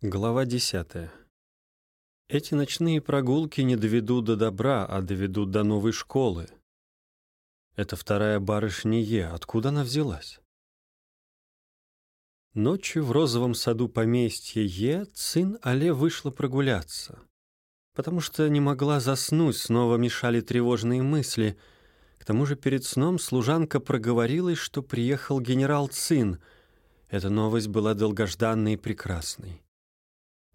Глава 10. Эти ночные прогулки не доведут до добра, а доведут до новой школы. Это вторая барышня Е. Откуда она взялась? Ночью в розовом саду поместья Е. сын Але вышла прогуляться, потому что не могла заснуть, снова мешали тревожные мысли. К тому же перед сном служанка проговорилась, что приехал генерал Цин. Эта новость была долгожданной и прекрасной.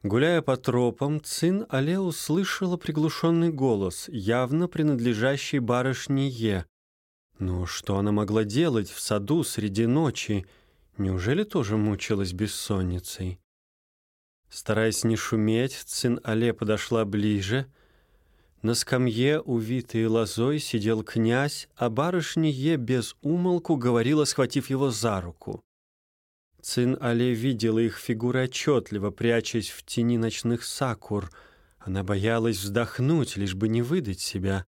Гуляя по тропам, Цин Але услышала приглушенный голос, явно принадлежащий барышне Е. Но что она могла делать в саду среди ночи? Неужели тоже мучилась бессонницей? Стараясь не шуметь, Цин Але подошла ближе. На скамье, увитой лозой, сидел князь, а барышня Е без умолку говорила, схватив его за руку. Цин Але видела их фигуры отчетливо, прячась в тени ночных сакур. Она боялась вздохнуть, лишь бы не выдать себя.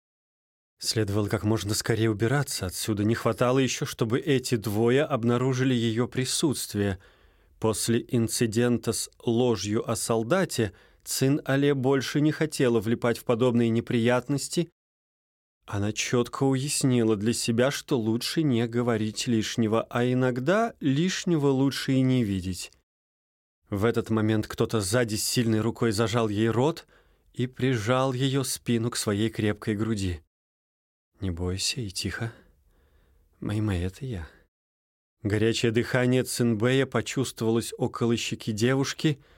Следовало как можно скорее убираться отсюда. Не хватало еще, чтобы эти двое обнаружили ее присутствие. После инцидента с ложью о солдате Цин Але больше не хотела влипать в подобные неприятности она четко уяснила для себя, что лучше не говорить лишнего, а иногда лишнего лучше и не видеть. В этот момент кто-то сзади сильной рукой зажал ей рот и прижал ее спину к своей крепкой груди. «Не бойся и тихо. Майма, это я». Горячее дыхание Цинбэя почувствовалось около щеки девушки —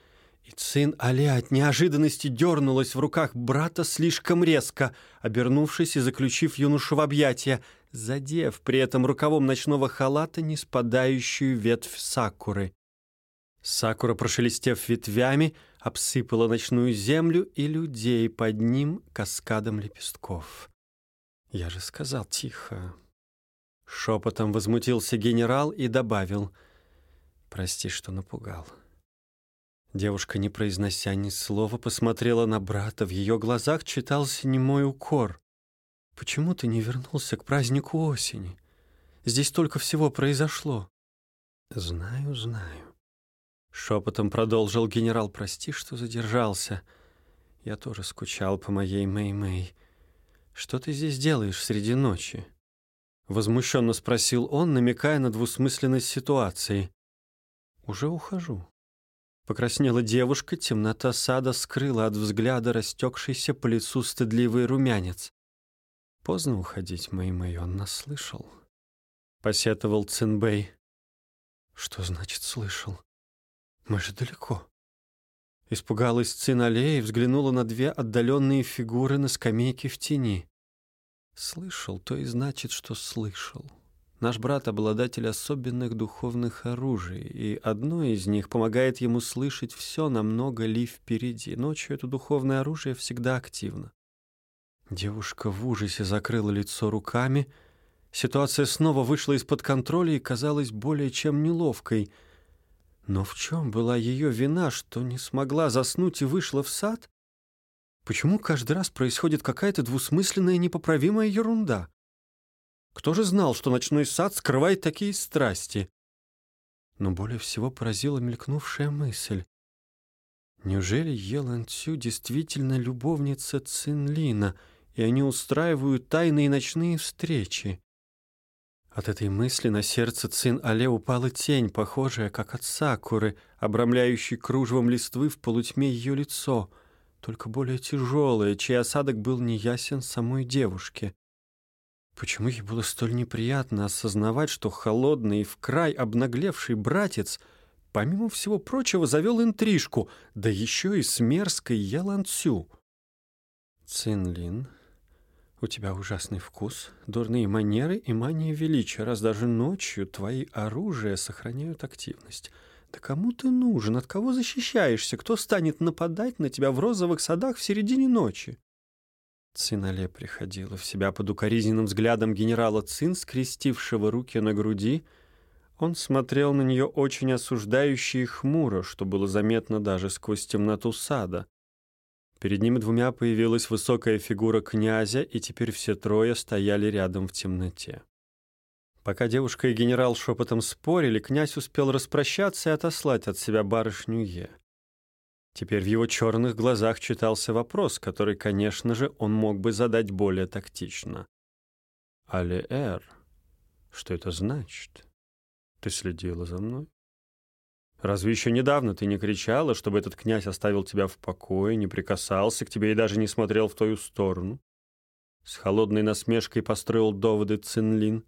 и сын Али от неожиданности дернулась в руках брата слишком резко, обернувшись и заключив юношу в объятия, задев при этом рукавом ночного халата не спадающую ветвь сакуры. Сакура, прошелестев ветвями, обсыпала ночную землю и людей под ним каскадом лепестков. «Я же сказал тихо». Шепотом возмутился генерал и добавил, «Прости, что напугал». Девушка, не произнося ни слова, посмотрела на брата. В ее глазах читался немой укор. «Почему ты не вернулся к празднику осени? Здесь только всего произошло». «Знаю, знаю». Шепотом продолжил генерал. «Прости, что задержался. Я тоже скучал по моей Мэй-Мэй. Что ты здесь делаешь среди ночи?» Возмущенно спросил он, намекая на двусмысленность ситуации. «Уже ухожу». Покраснела девушка, темнота сада скрыла от взгляда растекшийся по лицу стыдливый румянец. «Поздно уходить, Мэй-Мэй, он нас слышал», — посетовал Цинбэй. «Что значит «слышал»? Мы же далеко». Испугалась Цин и взглянула на две отдаленные фигуры на скамейке в тени. «Слышал, то и значит, что слышал». Наш брат — обладатель особенных духовных оружий, и одно из них помогает ему слышать все намного ли впереди. Ночью это духовное оружие всегда активно. Девушка в ужасе закрыла лицо руками. Ситуация снова вышла из-под контроля и казалась более чем неловкой. Но в чем была ее вина, что не смогла заснуть и вышла в сад? Почему каждый раз происходит какая-то двусмысленная непоправимая ерунда? Кто же знал, что ночной сад скрывает такие страсти? Но более всего поразила мелькнувшая мысль. Неужели Елан Цю действительно любовница Цинлина, и они устраивают тайные ночные встречи? От этой мысли на сердце Цин Але упала тень, похожая, как от сакуры, обрамляющей кружевом листвы в полутьме ее лицо, только более тяжелое, чей осадок был неясен самой девушке. Почему ей было столь неприятно осознавать, что холодный и в край обнаглевший братец, помимо всего прочего, завел интрижку, да еще и с мерзкой Яланцю? Цинлин, у тебя ужасный вкус, дурные манеры и мания величия, раз даже ночью твои оружия сохраняют активность. Да кому ты нужен? От кого защищаешься? Кто станет нападать на тебя в розовых садах в середине ночи? Цинале приходила в себя под укоризненным взглядом генерала Цин, скрестившего руки на груди. Он смотрел на нее очень осуждающе и хмуро, что было заметно даже сквозь темноту сада. Перед ними двумя появилась высокая фигура князя, и теперь все трое стояли рядом в темноте. Пока девушка и генерал шепотом спорили, князь успел распрощаться и отослать от себя барышню Е. Теперь в его черных глазах читался вопрос, который, конечно же, он мог бы задать более тактично. «Алиэр, что это значит? Ты следила за мной? Разве еще недавно ты не кричала, чтобы этот князь оставил тебя в покое, не прикасался к тебе и даже не смотрел в твою сторону?» С холодной насмешкой построил доводы Цинлин.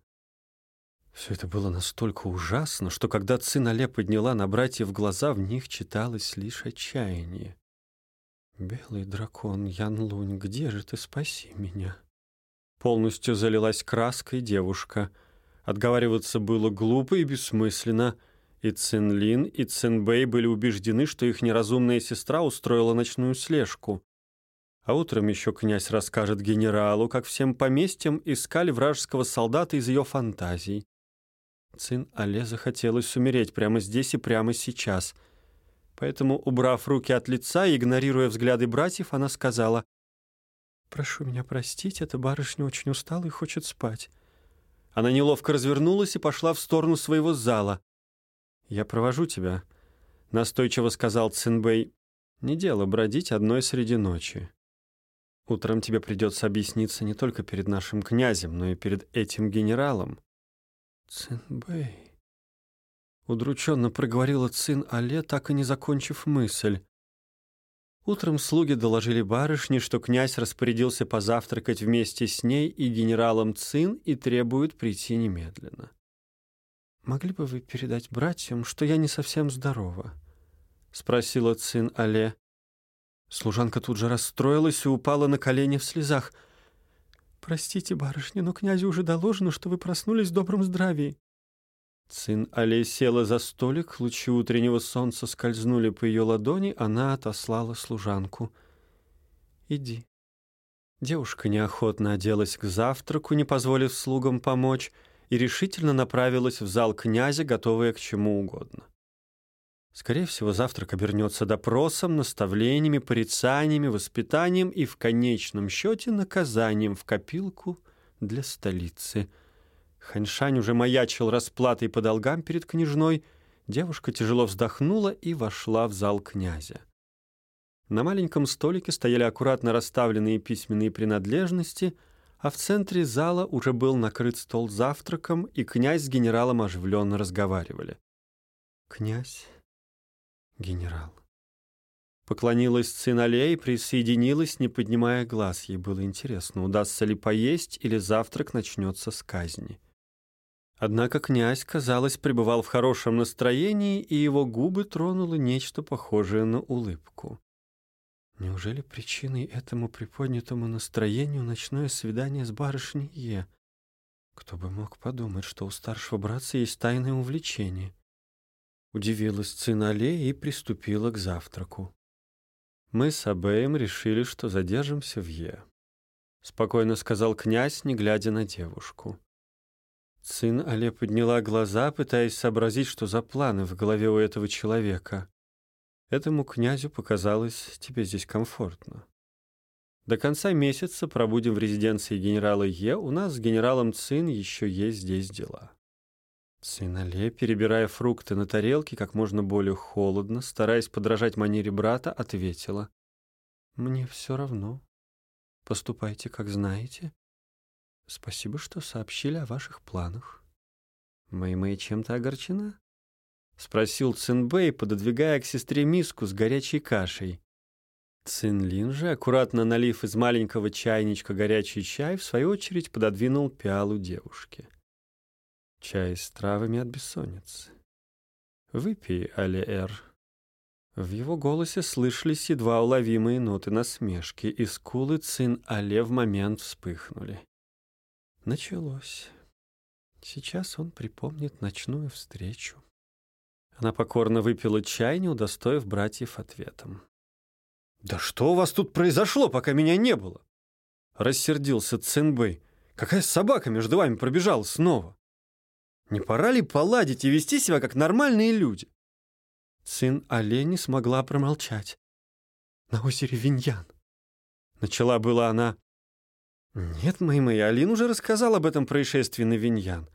Все это было настолько ужасно, что когда Цин Але подняла на братьев глаза, в них читалось лишь отчаяние. «Белый дракон, Ян Лунь, где же ты, спаси меня?» Полностью залилась краской девушка. Отговариваться было глупо и бессмысленно. И Цин Лин, и Цин Бэй были убеждены, что их неразумная сестра устроила ночную слежку. А утром еще князь расскажет генералу, как всем поместьям искали вражеского солдата из ее фантазий. Цин Але захотелось умереть прямо здесь и прямо сейчас. Поэтому, убрав руки от лица и игнорируя взгляды братьев, она сказала, «Прошу меня простить, эта барышня очень устала и хочет спать». Она неловко развернулась и пошла в сторону своего зала. «Я провожу тебя», — настойчиво сказал Цинбэй. «Не дело бродить одной среди ночи. Утром тебе придется объясниться не только перед нашим князем, но и перед этим генералом». «Цинбэй», — удрученно проговорила Цин Але, так и не закончив мысль. Утром слуги доложили барышне, что князь распорядился позавтракать вместе с ней и генералом Цин и требует прийти немедленно. «Могли бы вы передать братьям, что я не совсем здорова?» — спросила Цин Але. Служанка тут же расстроилась и упала на колени в слезах — «Простите, барышня, но князю уже доложено, что вы проснулись в добром здравии». Цин Алей села за столик, лучи утреннего солнца скользнули по ее ладони, она отослала служанку. «Иди». Девушка неохотно оделась к завтраку, не позволив слугам помочь, и решительно направилась в зал князя, готовая к чему угодно. Скорее всего, завтрак обернется допросом, наставлениями, порицаниями, воспитанием и, в конечном счете, наказанием в копилку для столицы. Ханьшань уже маячил расплатой по долгам перед княжной. Девушка тяжело вздохнула и вошла в зал князя. На маленьком столике стояли аккуратно расставленные письменные принадлежности, а в центре зала уже был накрыт стол завтраком, и князь с генералом оживленно разговаривали. «Князь, генерал. Поклонилась Цинале и присоединилась, не поднимая глаз. Ей было интересно, удастся ли поесть или завтрак начнется с казни. Однако князь, казалось, пребывал в хорошем настроении, и его губы тронуло нечто похожее на улыбку. Неужели причиной этому приподнятому настроению ночное свидание с барышней Е? Кто бы мог подумать, что у старшего братца есть тайное увлечение? Удивилась Цинале и приступила к завтраку. Мы с Абеем решили, что задержимся в Е. Спокойно сказал князь, не глядя на девушку. Цин Але подняла глаза, пытаясь сообразить, что за планы в голове у этого человека. Этому князю показалось тебе здесь комфортно. До конца месяца пробудем в резиденции генерала Е. У нас с генералом Цин еще есть здесь дела. Сынале, перебирая фрукты на тарелке как можно более холодно, стараясь подражать манере брата, ответила. «Мне все равно. Поступайте, как знаете. Спасибо, что сообщили о ваших планах». «Мэй-Мэй чем-то огорчена?» — спросил Цинбэй, пододвигая к сестре миску с горячей кашей. Цинлин же, аккуратно налив из маленького чайничка горячий чай, в свою очередь пододвинул пиалу девушке. Чай с травами от бессонницы. Выпей, Алиэр. В его голосе слышались едва уловимые ноты насмешки, и скулы Цин Але в момент вспыхнули. Началось. Сейчас он припомнит ночную встречу. Она покорно выпила чай, не удостоив братьев ответом. «Да что у вас тут произошло, пока меня не было?» Рассердился Цинбэй. «Какая собака между вами пробежала снова?» Не пора ли поладить и вести себя как нормальные люди? Сын олени смогла промолчать. На озере Виньян. Начала была она. Нет, мои мои, Алин уже рассказал об этом происшествии на Виньян.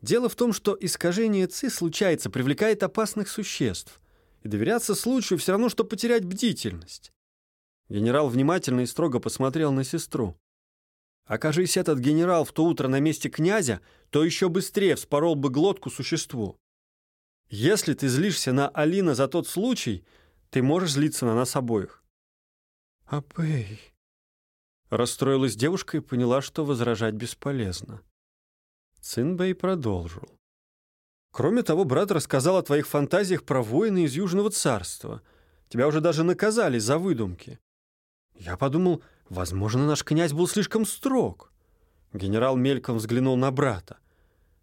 Дело в том, что искажение ЦИ случается, привлекает опасных существ. и доверяться случаю все равно, что потерять бдительность. Генерал внимательно и строго посмотрел на сестру. Окажись этот генерал в то утро на месте князя, то еще быстрее вспорол бы глотку существу. Если ты злишься на Алина за тот случай, ты можешь злиться на нас обоих. Абей. Расстроилась девушка и поняла, что возражать бесполезно. Цинбэй продолжил. Кроме того, брат рассказал о твоих фантазиях про воина из Южного царства. Тебя уже даже наказали за выдумки. Я подумал, возможно, наш князь был слишком строг. Генерал мельком взглянул на брата.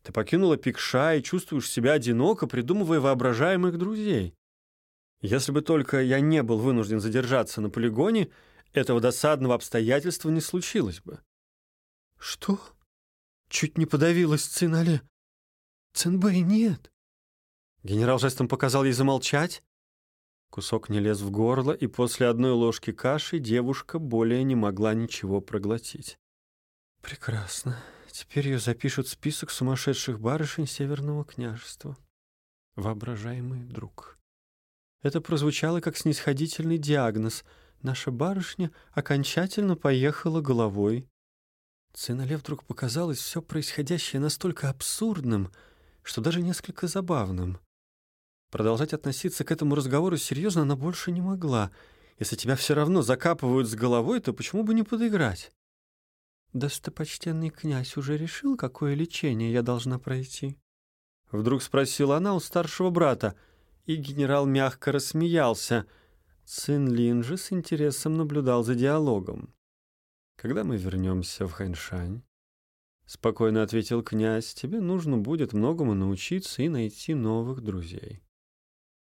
Ты покинула Пикша и чувствуешь себя одиноко, придумывая воображаемых друзей. Если бы только я не был вынужден задержаться на полигоне, этого досадного обстоятельства не случилось бы. Что? Чуть не подавилась Цинале. Цинбэй нет. Генерал жестом показал ей замолчать, Кусок не лез в горло, и после одной ложки каши девушка более не могла ничего проглотить. «Прекрасно. Теперь ее запишут в список сумасшедших барышень Северного княжества. Воображаемый друг». Это прозвучало как снисходительный диагноз. Наша барышня окончательно поехала головой. Цинале вдруг показалось все происходящее настолько абсурдным, что даже несколько забавным. Продолжать относиться к этому разговору серьезно она больше не могла. Если тебя все равно закапывают с головой, то почему бы не подыграть? «Достопочтенный князь уже решил, какое лечение я должна пройти?» Вдруг спросила она у старшего брата, и генерал мягко рассмеялся. Сын Лин же с интересом наблюдал за диалогом. «Когда мы вернемся в Ханьшань?» Спокойно ответил князь, тебе нужно будет многому научиться и найти новых друзей.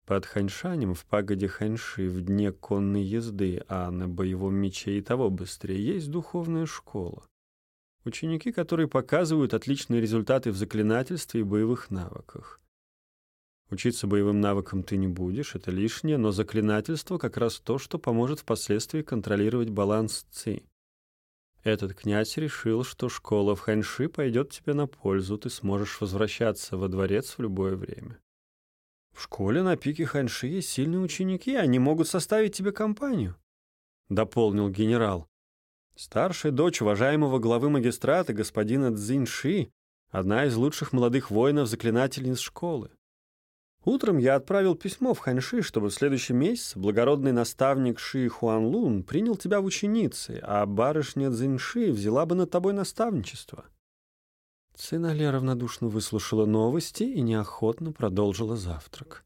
Под Ханьшанем в пагоде Ханьши в дне конной езды, а на боевом мече и того быстрее, есть духовная школа. Ученики, которые показывают отличные результаты в заклинательстве и боевых навыках. Учиться боевым навыкам ты не будешь, это лишнее, но заклинательство как раз то, что поможет впоследствии контролировать баланс ци. Этот князь решил, что школа в Ханьши пойдет тебе на пользу, ты сможешь возвращаться во дворец в любое время. В школе на пике Ханьши есть сильные ученики, они могут составить тебе компанию», — дополнил генерал. Старшая дочь уважаемого главы магистрата, господина Цзиньши, одна из лучших молодых воинов-заклинательниц школы. Утром я отправил письмо в Ханьши, чтобы в следующем месяце благородный наставник Ши Хуан Лун принял тебя в ученицы, а барышня Цзиньши взяла бы над тобой наставничество. Цинале равнодушно выслушала новости и неохотно продолжила завтрак.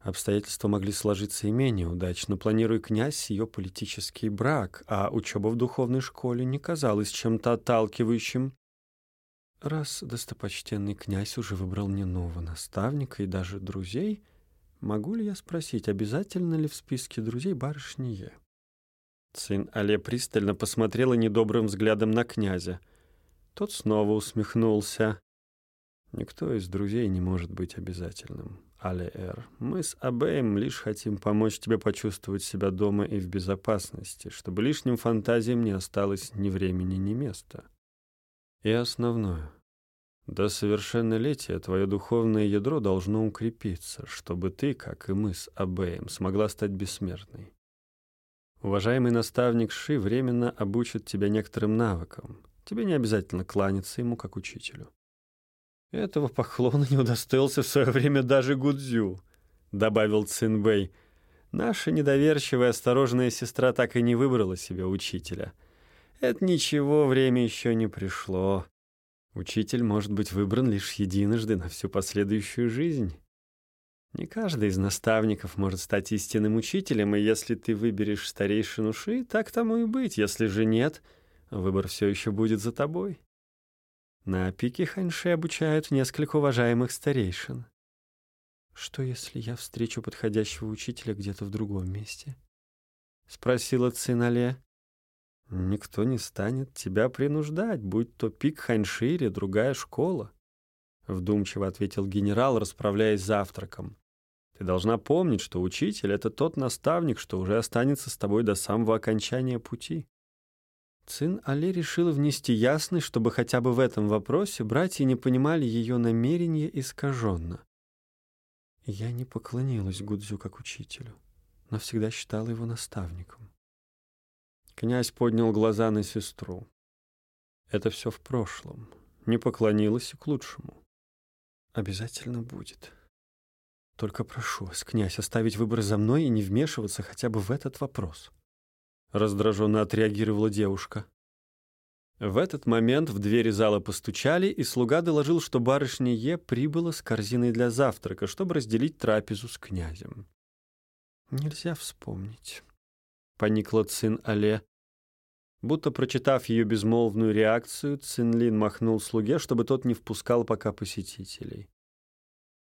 Обстоятельства могли сложиться и менее удачно, планируя князь ее политический брак, а учеба в духовной школе не казалась чем-то отталкивающим. Раз достопочтенный князь уже выбрал мне нового наставника и даже друзей, могу ли я спросить, обязательно ли в списке друзей барышни Е? Сын Але пристально посмотрела недобрым взглядом на князя — тот снова усмехнулся. Никто из друзей не может быть обязательным. Алиэр, мы с Абеем лишь хотим помочь тебе почувствовать себя дома и в безопасности, чтобы лишним фантазиям не осталось ни времени, ни места. И основное. До совершеннолетия твое духовное ядро должно укрепиться, чтобы ты, как и мы с Абеем, смогла стать бессмертной. Уважаемый наставник Ши временно обучит тебя некоторым навыкам, Тебе не обязательно кланяться ему как учителю. Этого поклона не удостоился в свое время даже Гудзю, добавил Цинбэй. Наша недоверчивая, осторожная сестра так и не выбрала себе учителя. Это ничего, время еще не пришло. Учитель может быть выбран лишь единожды на всю последующую жизнь. Не каждый из наставников может стать истинным учителем, и если ты выберешь старейшину Ши, так тому и быть. Если же нет — Выбор все еще будет за тобой. На пике Ханьши обучают несколько уважаемых старейшин. Что, если я встречу подходящего учителя где-то в другом месте? Спросила Цинале. Никто не станет тебя принуждать, будь то пик Ханьши или другая школа. Вдумчиво ответил генерал, расправляясь завтраком. Ты должна помнить, что учитель — это тот наставник, что уже останется с тобой до самого окончания пути. Цин Али решила внести ясность, чтобы хотя бы в этом вопросе братья не понимали ее намерения искаженно. Я не поклонилась Гудзю как учителю, но всегда считала его наставником. Князь поднял глаза на сестру. Это все в прошлом. Не поклонилась и к лучшему. Обязательно будет. Только прошу вас, князь, оставить выбор за мной и не вмешиваться хотя бы в этот вопрос. Раздраженно отреагировала девушка. В этот момент в двери зала постучали, и слуга доложил, что барышня Е прибыла с корзиной для завтрака, чтобы разделить трапезу с князем. «Нельзя вспомнить», — поникла Цин Але. Будто прочитав ее безмолвную реакцию, Цинлин махнул слуге, чтобы тот не впускал пока посетителей.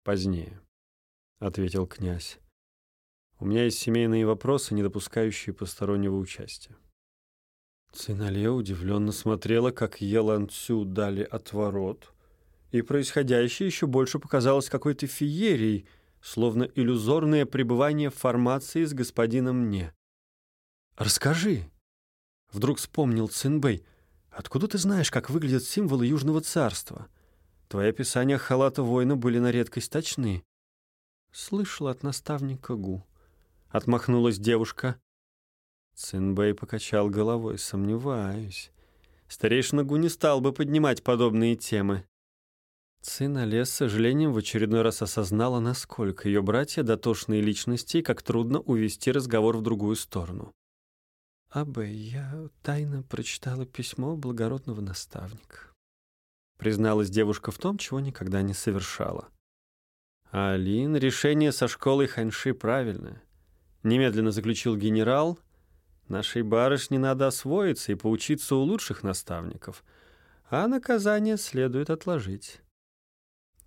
«Позднее», — ответил князь. «У меня есть семейные вопросы, не допускающие постороннего участия». Цинале удивленно смотрела, как Елан Цю дали отворот, и происходящее еще больше показалось какой-то феерией, словно иллюзорное пребывание в формации с господином Не. «Расскажи!» Вдруг вспомнил Цинбэй. «Откуда ты знаешь, как выглядят символы Южного царства? Твои описания халата воина были на редкость точны». Слышала от наставника Гу. Отмахнулась девушка. Цинбэй покачал головой. «Сомневаюсь. Старейшина Гу не стал бы поднимать подобные темы». Цин с сожалением в очередной раз осознала, насколько ее братья дотошные личности и как трудно увести разговор в другую сторону. «Абэ, я тайно прочитала письмо благородного наставника», призналась девушка в том, чего никогда не совершала. «Алин, решение со школой Ханьши правильное», немедленно заключил генерал — Нашей барышне надо освоиться и поучиться у лучших наставников, а наказание следует отложить.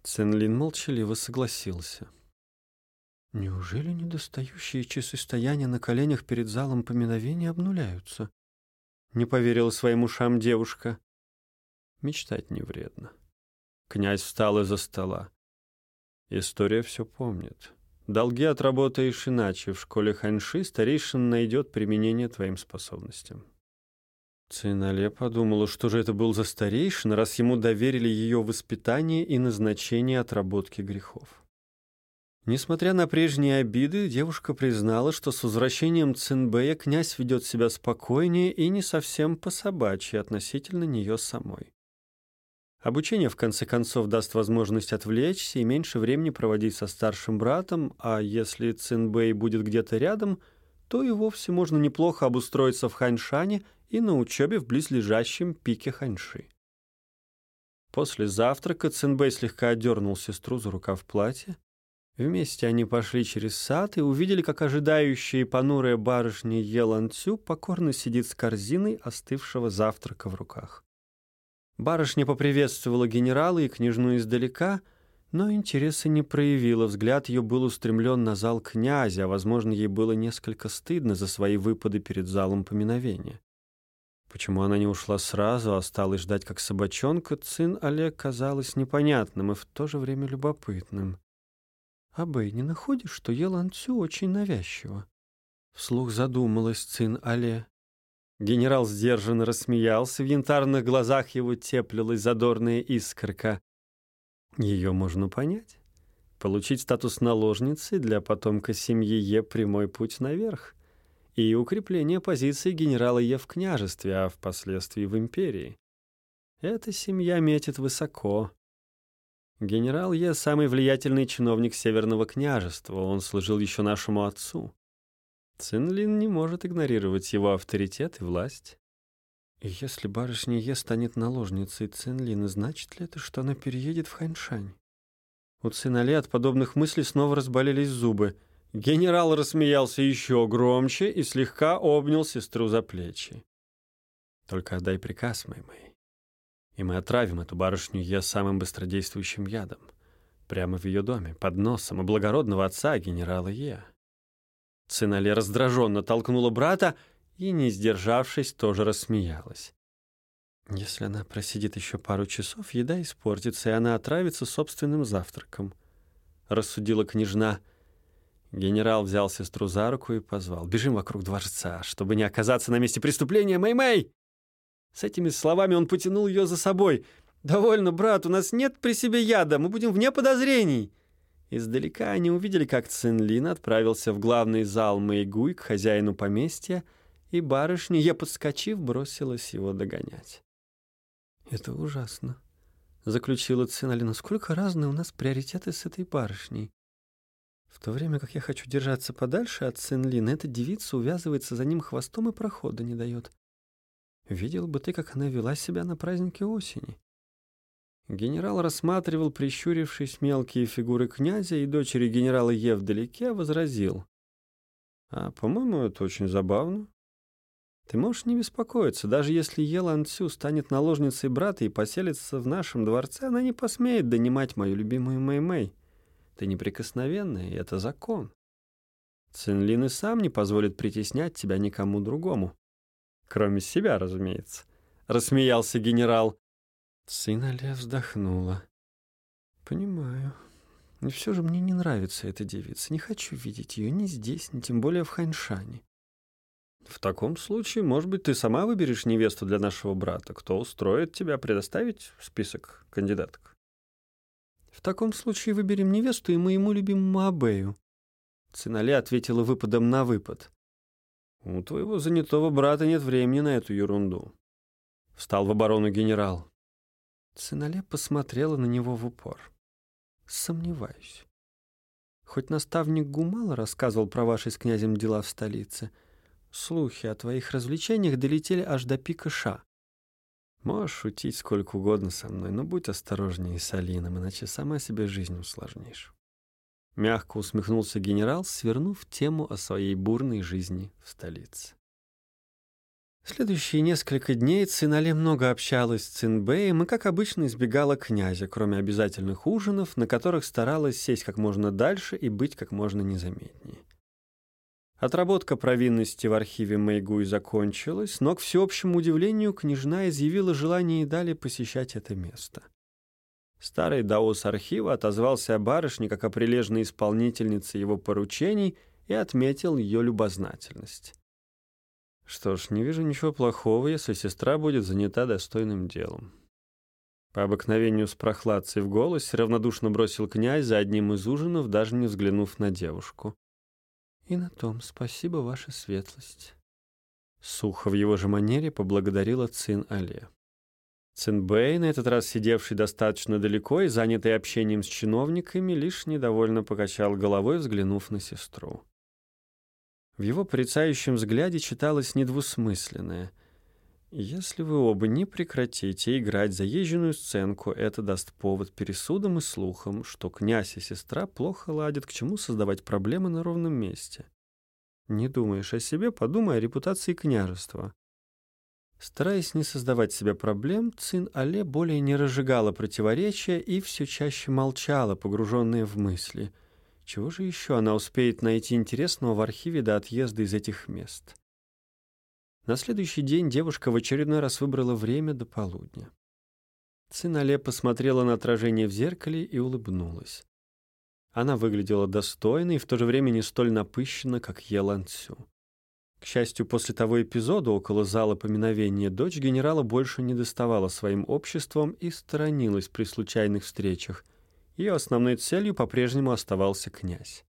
Ценлин молчаливо согласился. Неужели недостающие часы стояния на коленях перед залом поминовения обнуляются? Не поверила своим ушам девушка. Мечтать не вредно. Князь встал из-за стола. История все помнит. Долги отработаешь иначе. В школе ханьши старейшин найдет применение твоим способностям. Цинале подумала, что же это был за старейшин, раз ему доверили ее воспитание и назначение отработки грехов. Несмотря на прежние обиды, девушка признала, что с возвращением Цинбэя князь ведет себя спокойнее и не совсем по-собачьи относительно нее самой. Обучение, в конце концов, даст возможность отвлечься и меньше времени проводить со старшим братом, а если Цинбэй будет где-то рядом, то и вовсе можно неплохо обустроиться в Ханьшане и на учебе в близлежащем пике Ханьши. После завтрака Цинбэй слегка отдернул сестру за рукав платья. Вместе они пошли через сад и увидели, как ожидающая и понурая барышня Елан Цю покорно сидит с корзиной остывшего завтрака в руках. Барышня поприветствовала генерала и княжну издалека, но интереса не проявила. Взгляд ее был устремлен на зал князя, а, возможно, ей было несколько стыдно за свои выпады перед залом поминовения. Почему она не ушла сразу, а осталась ждать как собачонка, сын Олег казалось непонятным и в то же время любопытным. «Абэй, не находишь, что Еланцю очень навязчиво?» Вслух задумалась сын Але. Генерал сдержанно рассмеялся, в янтарных глазах его теплилась задорная искорка. Ее можно понять. Получить статус наложницы для потомка семьи Е — прямой путь наверх. И укрепление позиции генерала Е в княжестве, а впоследствии в империи. Эта семья метит высоко. Генерал Е — самый влиятельный чиновник Северного княжества, он служил еще нашему отцу. Цинлин не может игнорировать его авторитет и власть. Если барышня Е станет наложницей Цинлина, значит ли это, что она переедет в Ханьшань? У Цинали от подобных мыслей снова разболелись зубы. Генерал рассмеялся еще громче и слегка обнял сестру за плечи. «Только отдай приказ, мой мой, и мы отравим эту барышню Е самым быстродействующим ядом, прямо в ее доме, под носом у благородного отца генерала Е». Цинале раздраженно толкнула брата и, не сдержавшись, тоже рассмеялась. Если она просидит еще пару часов, еда испортится, и она отравится собственным завтраком, — рассудила княжна. Генерал взял сестру за руку и позвал. «Бежим вокруг дворца, чтобы не оказаться на месте преступления, Мэй-Мэй!» С этими словами он потянул ее за собой. «Довольно, брат, у нас нет при себе яда, мы будем вне подозрений!» Издалека они увидели, как Цинлин отправился в главный зал Мэйгуй к хозяину поместья, и барышня, я подскочив, бросилась его догонять. «Это ужасно», — заключила Цинлин. «Сколько разные у нас приоритеты с этой барышней. В то время как я хочу держаться подальше от Цинлин, эта девица увязывается за ним хвостом и прохода не дает. Видел бы ты, как она вела себя на празднике осени». Генерал рассматривал, прищурившись, мелкие фигуры князя, и дочери генерала Е вдалеке возразил. «А, по-моему, это очень забавно. Ты можешь не беспокоиться, даже если Елан Цю станет наложницей брата и поселится в нашем дворце, она не посмеет донимать мою любимую Мэй-Мэй. Ты неприкосновенная, и это закон. Цинлин и сам не позволит притеснять тебя никому другому. Кроме себя, разумеется», — рассмеялся генерал. Сынале вздохнула. «Понимаю. И все же мне не нравится эта девица. Не хочу видеть ее ни здесь, ни тем более в Ханьшане». «В таком случае, может быть, ты сама выберешь невесту для нашего брата. Кто устроит тебя предоставить список кандидаток?» «В таком случае выберем невесту и моему любимому Абею». Цинале ответила выпадом на выпад. «У твоего занятого брата нет времени на эту ерунду». Встал в оборону генерал. Цинале посмотрела на него в упор. «Сомневаюсь. Хоть наставник Гумала рассказывал про ваши с князем дела в столице, слухи о твоих развлечениях долетели аж до пика Ша. Можешь шутить сколько угодно со мной, но будь осторожнее с Алином, иначе сама себе жизнь усложнишь». Мягко усмехнулся генерал, свернув тему о своей бурной жизни в столице. Следующие несколько дней Цинале много общалась с Цинбеем и, как обычно, избегала князя, кроме обязательных ужинов, на которых старалась сесть как можно дальше и быть как можно незаметнее. Отработка провинности в архиве Мэйгуй закончилась, но, к всеобщему удивлению, княжна изъявила желание и далее посещать это место. Старый даос архива отозвался о барышне как о прилежной исполнительнице его поручений и отметил ее любознательность. Что ж, не вижу ничего плохого, если сестра будет занята достойным делом. По обыкновению с прохладцей в голосе равнодушно бросил князь за одним из ужинов, даже не взглянув на девушку. «И на том спасибо, ваша светлость». Сухо в его же манере поблагодарила Цин Але. Цинбэй, на этот раз сидевший достаточно далеко и занятый общением с чиновниками, лишь недовольно покачал головой, взглянув на сестру. В его порицающем взгляде читалось недвусмысленное. «Если вы оба не прекратите играть заезженную сценку, это даст повод пересудам и слухам, что князь и сестра плохо ладят, к чему создавать проблемы на ровном месте. Не думаешь о себе, подумай о репутации княжества». Стараясь не создавать себе проблем, Цин Але более не разжигала противоречия и все чаще молчала, погруженная в мысли — чего же еще она успеет найти интересного в архиве до отъезда из этих мест? На следующий день девушка в очередной раз выбрала время до полудня. Цинале посмотрела на отражение в зеркале и улыбнулась. Она выглядела достойно и в то же время не столь напыщенно, как Еланцю. К счастью, после того эпизода около зала поминовения дочь генерала больше не доставала своим обществом и сторонилась при случайных встречах — ее основной целью по-прежнему оставался князь.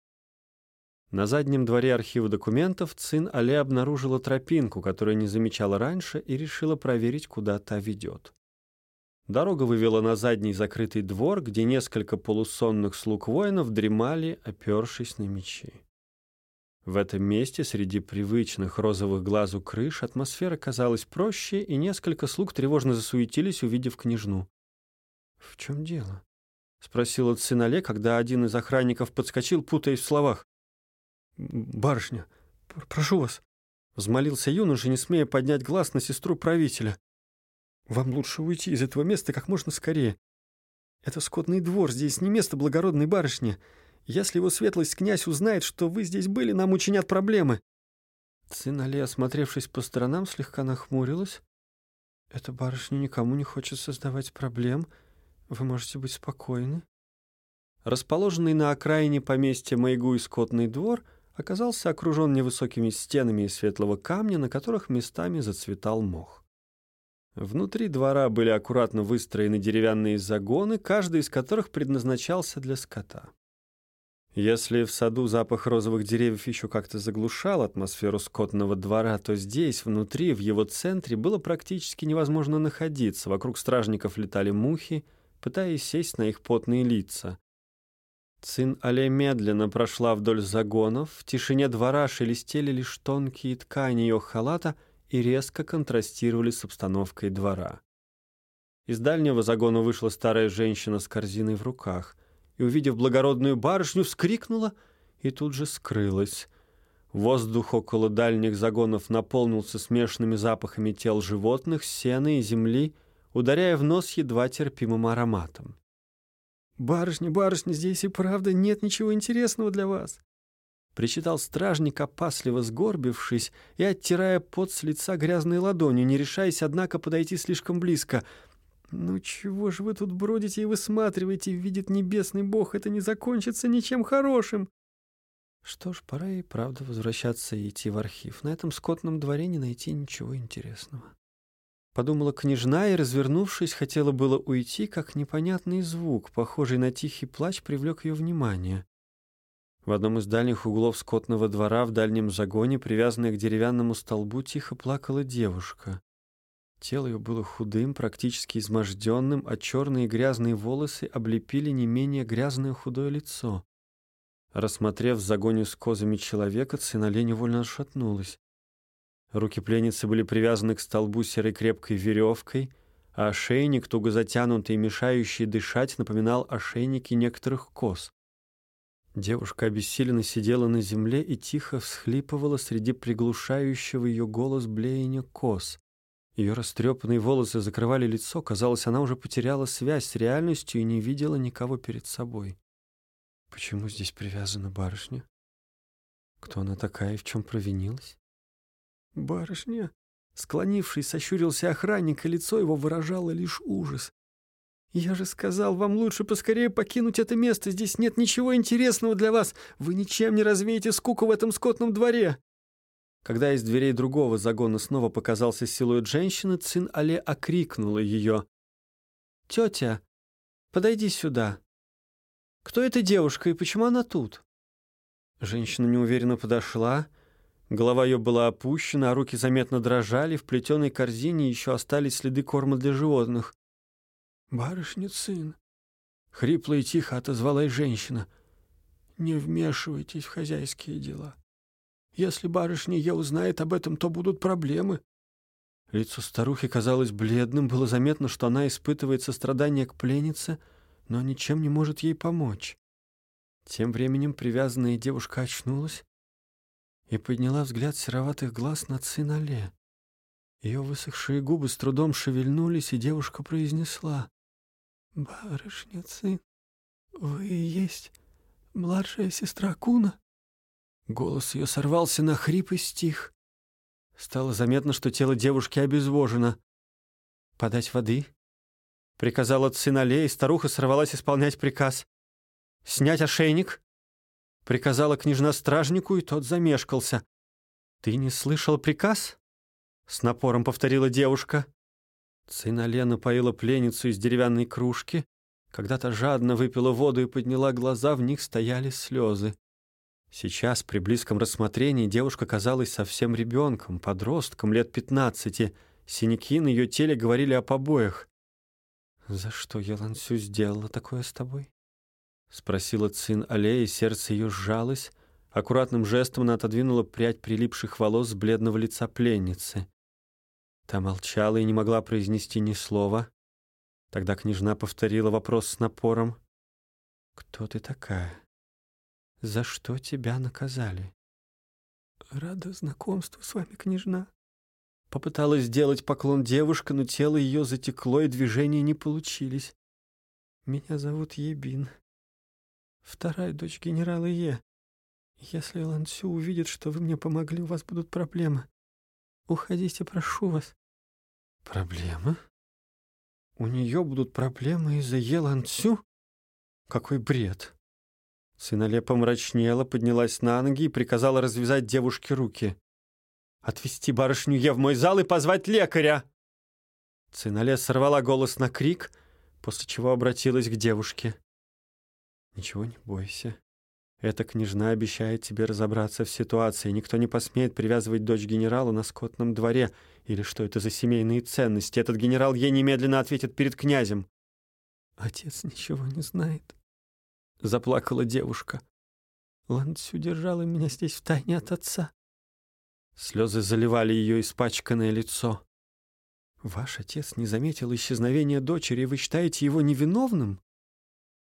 На заднем дворе архива документов Цин Але обнаружила тропинку, которую не замечала раньше, и решила проверить, куда та ведет. Дорога вывела на задний закрытый двор, где несколько полусонных слуг воинов дремали, опершись на мечи. В этом месте, среди привычных розовых глазу крыш, атмосфера казалась проще, и несколько слуг тревожно засуетились, увидев княжну. «В чем дело?» — спросила Цинале, когда один из охранников подскочил, путаясь в словах. «Барышня, прошу вас», — взмолился юноша, не смея поднять глаз на сестру правителя. «Вам лучше уйти из этого места как можно скорее. Это скотный двор, здесь не место благородной барышни. Если его светлость князь узнает, что вы здесь были, нам учинят проблемы». Цинале, осмотревшись по сторонам, слегка нахмурилась. «Эта барышня никому не хочет создавать проблем», — вы можете быть спокойны. Расположенный на окраине поместья Майгу и скотный двор оказался окружен невысокими стенами из светлого камня, на которых местами зацветал мох. Внутри двора были аккуратно выстроены деревянные загоны, каждый из которых предназначался для скота. Если в саду запах розовых деревьев еще как-то заглушал атмосферу скотного двора, то здесь, внутри, в его центре, было практически невозможно находиться. Вокруг стражников летали мухи, пытаясь сесть на их потные лица. Цин Але медленно прошла вдоль загонов, в тишине двора шелестели лишь тонкие ткани ее халата и резко контрастировали с обстановкой двора. Из дальнего загона вышла старая женщина с корзиной в руках — и, увидев благородную барышню, вскрикнула и тут же скрылась. Воздух около дальних загонов наполнился смешанными запахами тел животных, сена и земли, ударяя в нос едва терпимым ароматом. «Барышня, барышня, здесь и правда нет ничего интересного для вас!» Причитал стражник, опасливо сгорбившись и оттирая пот с лица грязной ладонью, не решаясь, однако, подойти слишком близко — «Ну чего же вы тут бродите и высматриваете, видит небесный бог, это не закончится ничем хорошим!» Что ж, пора и правда возвращаться и идти в архив. На этом скотном дворе не найти ничего интересного. Подумала княжна и, развернувшись, хотела было уйти, как непонятный звук, похожий на тихий плач, привлек ее внимание. В одном из дальних углов скотного двора в дальнем загоне, привязанной к деревянному столбу, тихо плакала девушка. Тело ее было худым, практически изможденным, а черные грязные волосы облепили не менее грязное худое лицо. Рассмотрев загоню с козами человека, Цинале невольно отшатнулась. Руки пленницы были привязаны к столбу серой крепкой веревкой, а ошейник, туго затянутый и мешающий дышать, напоминал ошейники некоторых коз. Девушка обессиленно сидела на земле и тихо всхлипывала среди приглушающего ее голос блеяния коз. Ее растрепанные волосы закрывали лицо. Казалось, она уже потеряла связь с реальностью и не видела никого перед собой. Почему здесь привязана барышня? Кто она такая и в чем провинилась? Барышня? Склонившись, сощурился охранник, и лицо его выражало лишь ужас. «Я же сказал, вам лучше поскорее покинуть это место. Здесь нет ничего интересного для вас. Вы ничем не развеете скуку в этом скотном дворе». Когда из дверей другого загона снова показался силуэт женщины, Цин Але окрикнула ее. «Тетя, подойди сюда. Кто эта девушка и почему она тут?» Женщина неуверенно подошла. Голова ее была опущена, а руки заметно дрожали. В плетеной корзине еще остались следы корма для животных. «Барышня, сын!» — хрипло и тихо отозвалась женщина. «Не вмешивайтесь в хозяйские дела». Если барышня я узнает об этом, то будут проблемы». Лицо старухи казалось бледным, было заметно, что она испытывает сострадание к пленнице, но ничем не может ей помочь. Тем временем привязанная девушка очнулась и подняла взгляд сероватых глаз на Цинале. Ее высохшие губы с трудом шевельнулись, и девушка произнесла. «Барышня, сын, вы и есть младшая сестра Куна?» Голос ее сорвался на хрип и стих. Стало заметно, что тело девушки обезвожено. «Подать воды?» — приказала Цинале, и старуха сорвалась исполнять приказ. «Снять ошейник?» — приказала княжна стражнику, и тот замешкался. «Ты не слышал приказ?» — с напором повторила девушка. Цинале напоила пленницу из деревянной кружки. Когда-то жадно выпила воду и подняла глаза, в них стояли слезы. Сейчас, при близком рассмотрении, девушка казалась совсем ребенком, подростком лет пятнадцати. Синяки на ее теле говорили о побоях. «За что Елансю сделала такое с тобой?» — спросила Цин Аллея, сердце ее сжалось. Аккуратным жестом она отодвинула прядь прилипших волос с бледного лица пленницы. Та молчала и не могла произнести ни слова. Тогда княжна повторила вопрос с напором. «Кто ты такая?» За что тебя наказали?» «Рада знакомству с вами, княжна». Попыталась сделать поклон девушка, но тело ее затекло, и движения не получились. «Меня зовут Ебин. Вторая дочь генерала Е. Если Лансю увидит, что вы мне помогли, у вас будут проблемы. Уходите, прошу вас». «Проблемы? У нее будут проблемы из-за Елансю? Какой бред!» Сынале помрачнела, поднялась на ноги и приказала развязать девушке руки. «Отвести барышню Е в мой зал и позвать лекаря!» Цинале сорвала голос на крик, после чего обратилась к девушке. «Ничего не бойся. Эта княжна обещает тебе разобраться в ситуации. Никто не посмеет привязывать дочь генерала на скотном дворе. Или что это за семейные ценности? Этот генерал ей немедленно ответит перед князем. Отец ничего не знает. Заплакала девушка. Ланцю держала меня здесь в тайне от отца. Слезы заливали ее испачканное лицо. Ваш отец не заметил исчезновения дочери, и вы считаете его невиновным?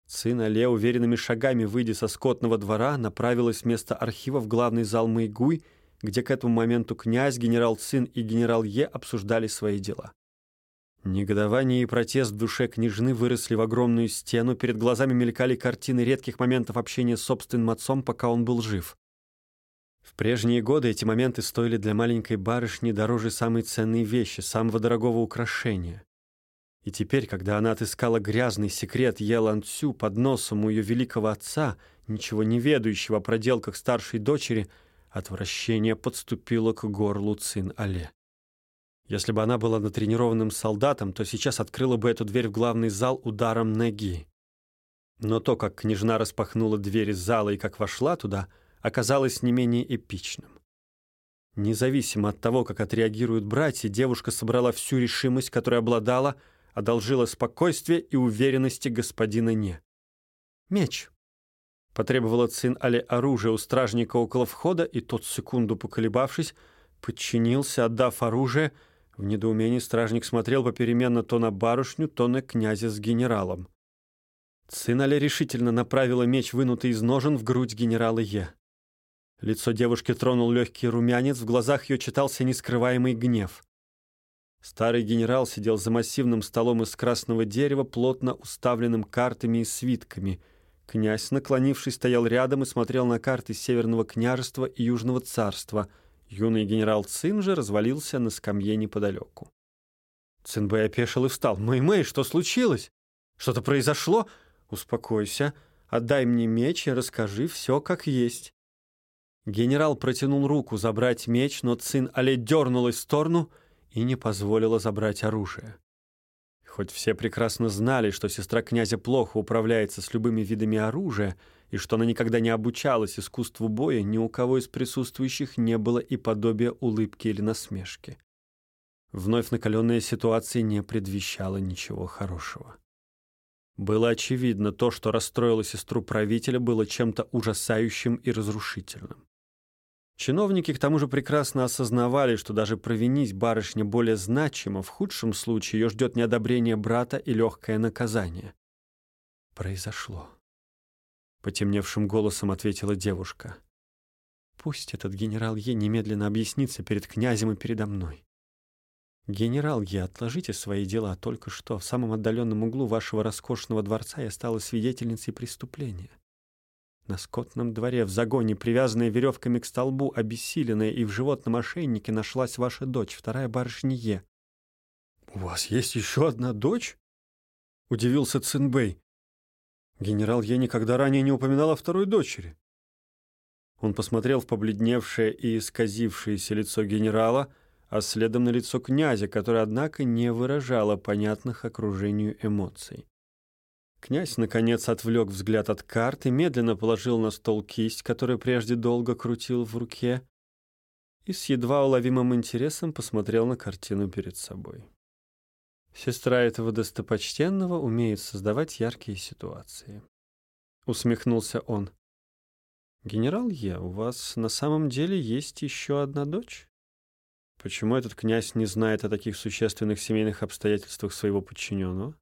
Сын Але уверенными шагами, выйдя со скотного двора, направилась вместо архива в главный зал Майгуй, где к этому моменту князь, генерал Цин и генерал Е обсуждали свои дела. Негодование и протест в душе княжны выросли в огромную стену, перед глазами мелькали картины редких моментов общения с собственным отцом, пока он был жив. В прежние годы эти моменты стоили для маленькой барышни дороже самой ценной вещи, самого дорогого украшения. И теперь, когда она отыскала грязный секрет Елан Цю под носом у ее великого отца, ничего не ведающего о проделках старшей дочери, отвращение подступило к горлу Цин Але. Если бы она была натренированным солдатом, то сейчас открыла бы эту дверь в главный зал ударом ноги. Но то, как княжна распахнула дверь зала и как вошла туда, оказалось не менее эпичным. Независимо от того, как отреагируют братья, девушка собрала всю решимость, которой обладала, одолжила спокойствие и уверенности господина Не. «Меч!» — потребовала Цин Але оружие у стражника около входа, и тот, секунду поколебавшись, подчинился, отдав оружие. В недоумении стражник смотрел попеременно то на барышню, то на князя с генералом. Цин Але решительно направила меч, вынутый из ножен, в грудь генерала Е. Лицо девушки тронул легкий румянец, в глазах ее читался нескрываемый гнев. Старый генерал сидел за массивным столом из красного дерева, плотно уставленным картами и свитками. Князь, наклонившись, стоял рядом и смотрел на карты Северного княжества и Южного царства. Юный генерал Цин же развалился на скамье неподалеку. Цинбэй опешил и встал. «Мэй-мэй, что случилось? Что-то произошло? Успокойся. Отдай мне меч и расскажи все как есть». Генерал протянул руку забрать меч, но Цин Але дернулась в сторону — и не позволила забрать оружие. Хоть все прекрасно знали, что сестра князя плохо управляется с любыми видами оружия и что она никогда не обучалась искусству боя, ни у кого из присутствующих не было и подобия улыбки или насмешки. Вновь накаленная ситуация не предвещала ничего хорошего. Было очевидно, то, что расстроило сестру правителя, было чем-то ужасающим и разрушительным. Чиновники к тому же прекрасно осознавали, что даже провинить барышня более значимо, в худшем случае ее ждет неодобрение брата и легкое наказание. «Произошло», — потемневшим голосом ответила девушка. «Пусть этот генерал Е немедленно объяснится перед князем и передо мной. Генерал Е, отложите свои дела, только что в самом отдаленном углу вашего роскошного дворца я стала свидетельницей преступления. На скотном дворе, в загоне, привязанная веревками к столбу, обессиленная и в животном ошейнике, нашлась ваша дочь, вторая барышня. «У вас есть еще одна дочь?» — удивился Цинбэй. Генерал Е никогда ранее не упоминал о второй дочери. Он посмотрел в побледневшее и исказившееся лицо генерала, а следом на лицо князя, которое, однако, не выражало понятных окружению эмоций. Князь, наконец, отвлек взгляд от карты, медленно положил на стол кисть, которую прежде долго крутил в руке, и с едва уловимым интересом посмотрел на картину перед собой. Сестра этого достопочтенного умеет создавать яркие ситуации. Усмехнулся он. «Генерал Е, у вас на самом деле есть еще одна дочь? Почему этот князь не знает о таких существенных семейных обстоятельствах своего подчиненного?»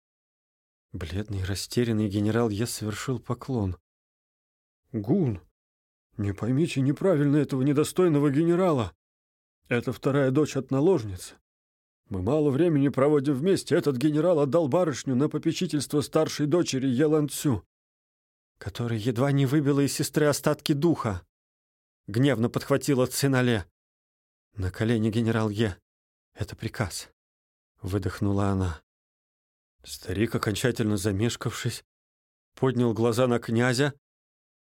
Бледный, растерянный генерал Ес совершил поклон. «Гун, не поймите неправильно этого недостойного генерала. Это вторая дочь от наложницы. Мы мало времени проводим вместе. Этот генерал отдал барышню на попечительство старшей дочери Еланцю, которая едва не выбила из сестры остатки духа. Гневно подхватила Цинале. На колени генерал Е. Это приказ. Выдохнула она. Старик, окончательно замешкавшись, поднял глаза на князя.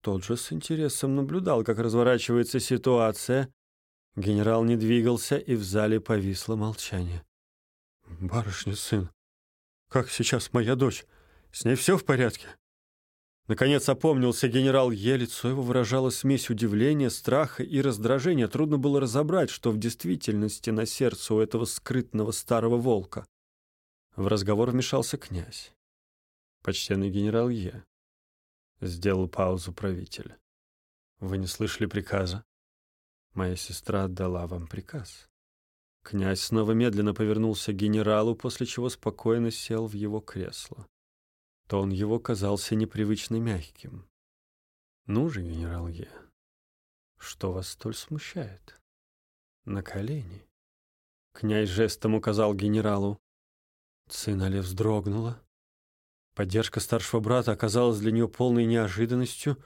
Тот же с интересом наблюдал, как разворачивается ситуация. Генерал не двигался, и в зале повисло молчание. «Барышня, сын, как сейчас моя дочь? С ней все в порядке?» Наконец опомнился генерал Е, лицо его выражало смесь удивления, страха и раздражения. Трудно было разобрать, что в действительности на сердце у этого скрытного старого волка. В разговор вмешался князь. «Почтенный генерал Е», — сделал паузу правитель. «Вы не слышали приказа? Моя сестра отдала вам приказ». Князь снова медленно повернулся к генералу, после чего спокойно сел в его кресло. Тон его казался непривычно мягким. «Ну же, генерал Е, что вас столь смущает?» «На колени». Князь жестом указал генералу. Цинале вздрогнула. Поддержка старшего брата оказалась для нее полной неожиданностью,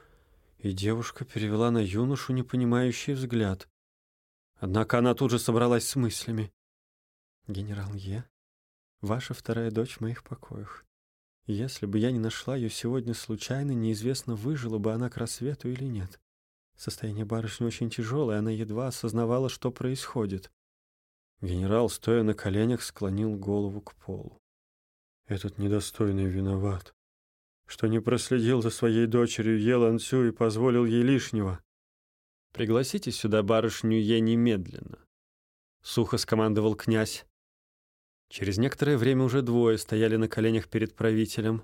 и девушка перевела на юношу непонимающий взгляд. Однако она тут же собралась с мыслями. «Генерал Е, ваша вторая дочь в моих покоях. Если бы я не нашла ее сегодня случайно, неизвестно, выжила бы она к рассвету или нет. Состояние барышни очень тяжелое, она едва осознавала, что происходит. Генерал, стоя на коленях, склонил голову к полу. Этот недостойный виноват, что не проследил за своей дочерью Еланцю и позволил ей лишнего. «Пригласите сюда барышню Е немедленно», — сухо скомандовал князь. Через некоторое время уже двое стояли на коленях перед правителем.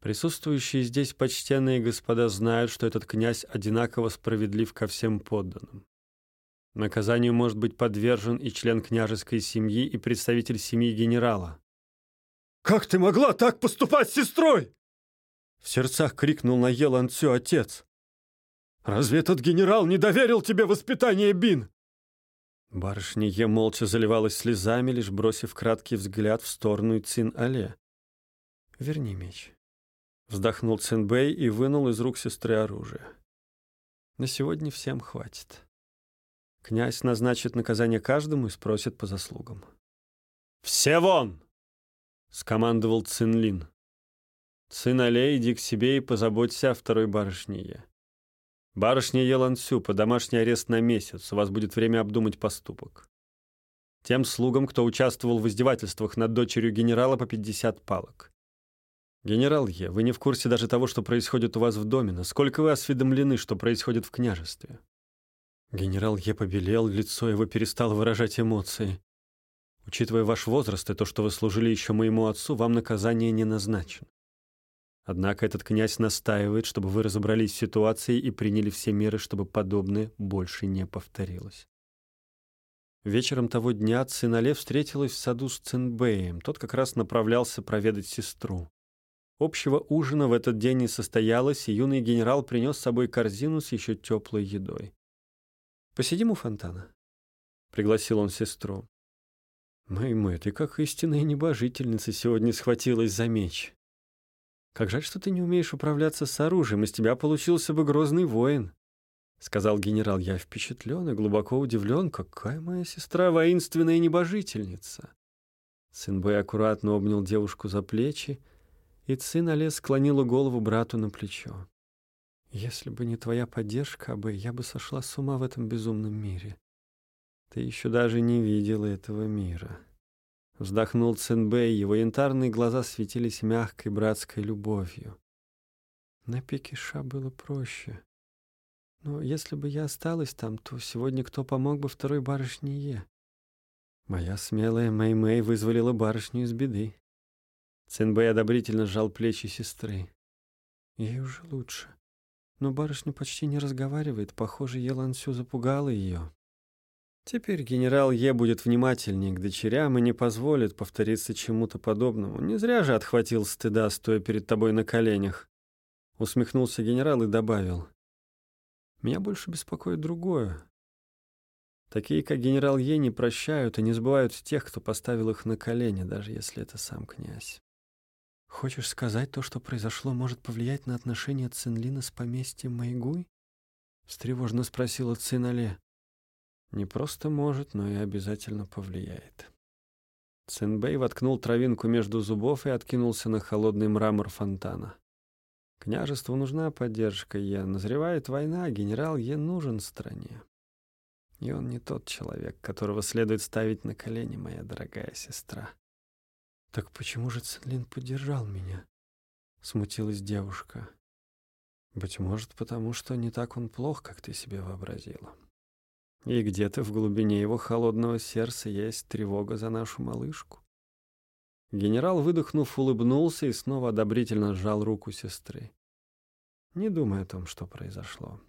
Присутствующие здесь почтенные господа знают, что этот князь одинаково справедлив ко всем подданным. Наказанию может быть подвержен и член княжеской семьи, и представитель семьи генерала. «Как ты могла так поступать с сестрой?» В сердцах крикнул на Еланцю отец. «Разве этот генерал не доверил тебе воспитание Бин?» Барышня Е молча заливалась слезами, лишь бросив краткий взгляд в сторону Цин-Але. «Верни меч», — вздохнул Цинбэй и вынул из рук сестры оружие. «На сегодня всем хватит. Князь назначит наказание каждому и спросит по заслугам». «Все вон!» — скомандовал Цинлин. «Цин-Але, иди к себе и позаботься о второй барышне Е». Барышня Елансю, по домашний арест на месяц. У вас будет время обдумать поступок. Тем слугам, кто участвовал в издевательствах над дочерью генерала, по 50 палок. Генерал Е, вы не в курсе даже того, что происходит у вас в доме. Насколько вы осведомлены, что происходит в княжестве? Генерал Е побелел, лицо его перестало выражать эмоции. Учитывая ваш возраст и то, что вы служили еще моему отцу, вам наказание не назначено. Однако этот князь настаивает, чтобы вы разобрались в ситуации и приняли все меры, чтобы подобное больше не повторилось. Вечером того дня Цинале встретилась в саду с Цинбеем. Тот как раз направлялся проведать сестру. Общего ужина в этот день не состоялось, и юный генерал принес с собой корзину с еще теплой едой. «Посидим у фонтана», — пригласил он сестру. «Мэй-мэй, ты как истинная небожительница сегодня схватилась за меч», как жаль, что ты не умеешь управляться с оружием, из тебя получился бы грозный воин. Сказал генерал, я впечатлен и глубоко удивлен, какая моя сестра воинственная небожительница. Сын Бэй аккуратно обнял девушку за плечи, и Цин Олес склонила голову брату на плечо. «Если бы не твоя поддержка, Абэй, я бы сошла с ума в этом безумном мире. Ты еще даже не видела этого мира». Вздохнул Цинбэй, его янтарные глаза светились мягкой братской любовью. На Пекиша было проще. Но если бы я осталась там, то сегодня кто помог бы второй барышне Е? Моя смелая Мэй-Мэй вызволила барышню из беды. Цинбэй одобрительно сжал плечи сестры. Ей уже лучше. Но барышня почти не разговаривает. Похоже, Елансю запугала ее. Теперь генерал Е будет внимательнее к дочерям и не позволит повториться чему-то подобному. Не зря же отхватил стыда, стоя перед тобой на коленях. Усмехнулся генерал и добавил. Меня больше беспокоит другое. Такие, как генерал Е, не прощают и не забывают тех, кто поставил их на колени, даже если это сам князь. Хочешь сказать, то, что произошло, может повлиять на отношения Цинлина с поместьем Майгуй? Встревожно спросила Цинале. Не просто может, но и обязательно повлияет. Цинбэй воткнул травинку между зубов и откинулся на холодный мрамор фонтана. Княжеству нужна поддержка Е. Назревает война, генерал Е нужен стране. И он не тот человек, которого следует ставить на колени, моя дорогая сестра. Так почему же Цинлин поддержал меня? Смутилась девушка. Быть может, потому что не так он плох, как ты себе вообразила. И где-то в глубине его холодного сердца есть тревога за нашу малышку. Генерал, выдохнув, улыбнулся и снова одобрительно сжал руку сестры. Не думай о том, что произошло.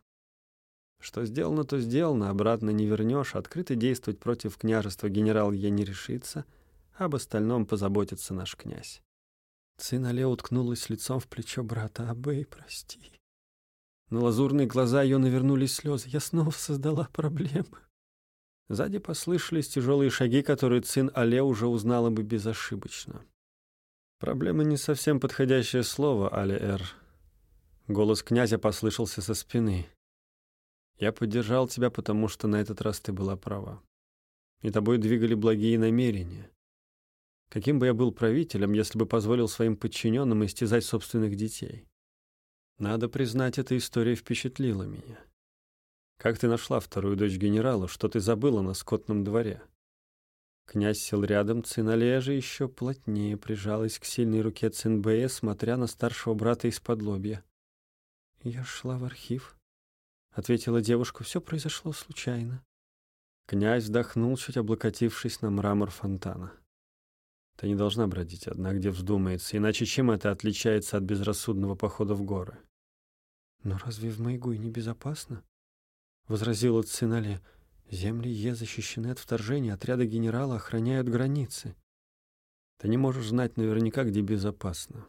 Что сделано, то сделано, обратно не вернешь. Открыто действовать против княжества генерал я не решится, об остальном позаботится наш князь. Сын Але уткнулась лицом в плечо брата. «Абэй, прости». На лазурные глаза ее навернулись слезы. «Я снова создала проблемы». Сзади послышались тяжелые шаги, которые сын Але уже узнала бы безошибочно. «Проблема не совсем подходящее слово, Але-Эр». Голос князя послышался со спины. Я поддержал тебя, потому что на этот раз ты была права. И тобой двигали благие намерения. Каким бы я был правителем, если бы позволил своим подчиненным истязать собственных детей? Надо признать, эта история впечатлила меня. Как ты нашла вторую дочь генерала? Что ты забыла на скотном дворе? Князь сел рядом, Циналея же еще плотнее прижалась к сильной руке Цинбея, смотря на старшего брата из-под лобья. Я шла в архив, — ответила девушка. «Все произошло случайно». Князь вздохнул, чуть облокотившись на мрамор фонтана. «Ты не должна бродить одна, где вздумается, иначе чем это отличается от безрассудного похода в горы?» «Но разве в Майгуй небезопасно?» — возразила Цинале. «Земли Е защищены от вторжения, отряды генерала охраняют границы». «Ты не можешь знать наверняка, где безопасно.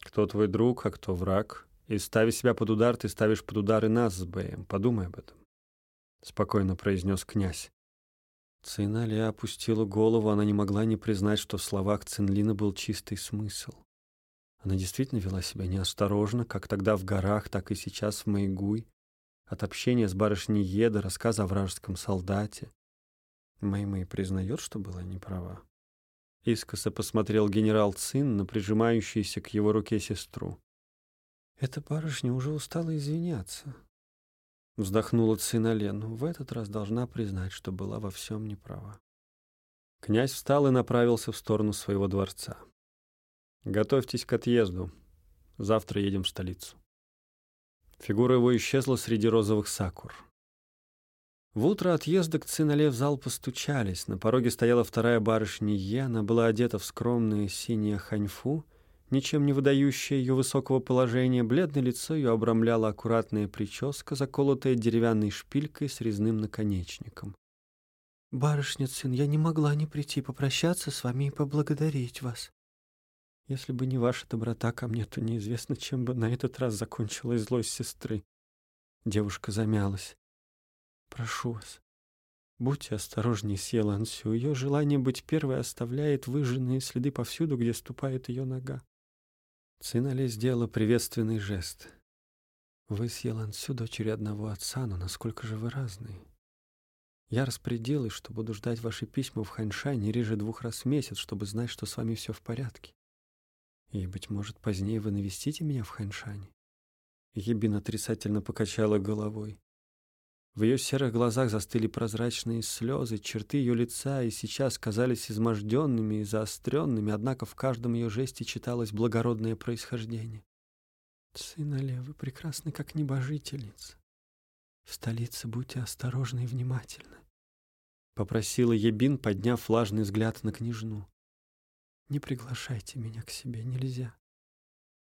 Кто твой друг, а кто враг, и ставя себя под удар, ты ставишь под удар и нас с Бэем. Подумай об этом. Спокойно произнес князь. Цинали опустила голову, она не могла не признать, что в словах Цинлина был чистый смысл. Она действительно вела себя неосторожно, как тогда в горах, так и сейчас в Майгуй. От общения с барышней Еда, рассказа о вражеском солдате. Мэй-Мэй признает, что была неправа. Искоса посмотрел генерал Цин на прижимающуюся к его руке сестру. Эта барышня уже устала извиняться. Вздохнула Цинален. В этот раз должна признать, что была во всем неправа. Князь встал и направился в сторону своего дворца. «Готовьтесь к отъезду. Завтра едем в столицу». Фигура его исчезла среди розовых сакур. В утро отъезда к Цинале в зал постучались. На пороге стояла вторая барышня Е. Она была одета в скромное синее ханьфу ничем не выдающая ее высокого положения, бледное лицо ее обрамляла аккуратная прическа, заколотая деревянной шпилькой с резным наконечником. «Барышня, сын, я не могла не прийти попрощаться с вами и поблагодарить вас. Если бы не ваша доброта ко мне, то неизвестно, чем бы на этот раз закончилась злость сестры». Девушка замялась. «Прошу вас, будьте осторожнее с Елансю. Ее желание быть первой оставляет выжженные следы повсюду, где ступает ее нога. Цинали сделала приветственный жест. «Вы с Елансю дочери одного отца, но насколько же вы разные? Я распорядилась, что буду ждать ваши письма в Ханьшай не реже двух раз в месяц, чтобы знать, что с вами все в порядке. И, быть может, позднее вы навестите меня в Ханьшане?» Ебин отрицательно покачала головой. В ее серых глазах застыли прозрачные слезы, черты ее лица и сейчас казались изможденными и заостренными, однако в каждом ее жесте читалось благородное происхождение. «Сын Але, вы прекрасны, как небожительница. В столице будьте осторожны и внимательны», — попросила Ебин, подняв влажный взгляд на княжну. «Не приглашайте меня к себе, нельзя.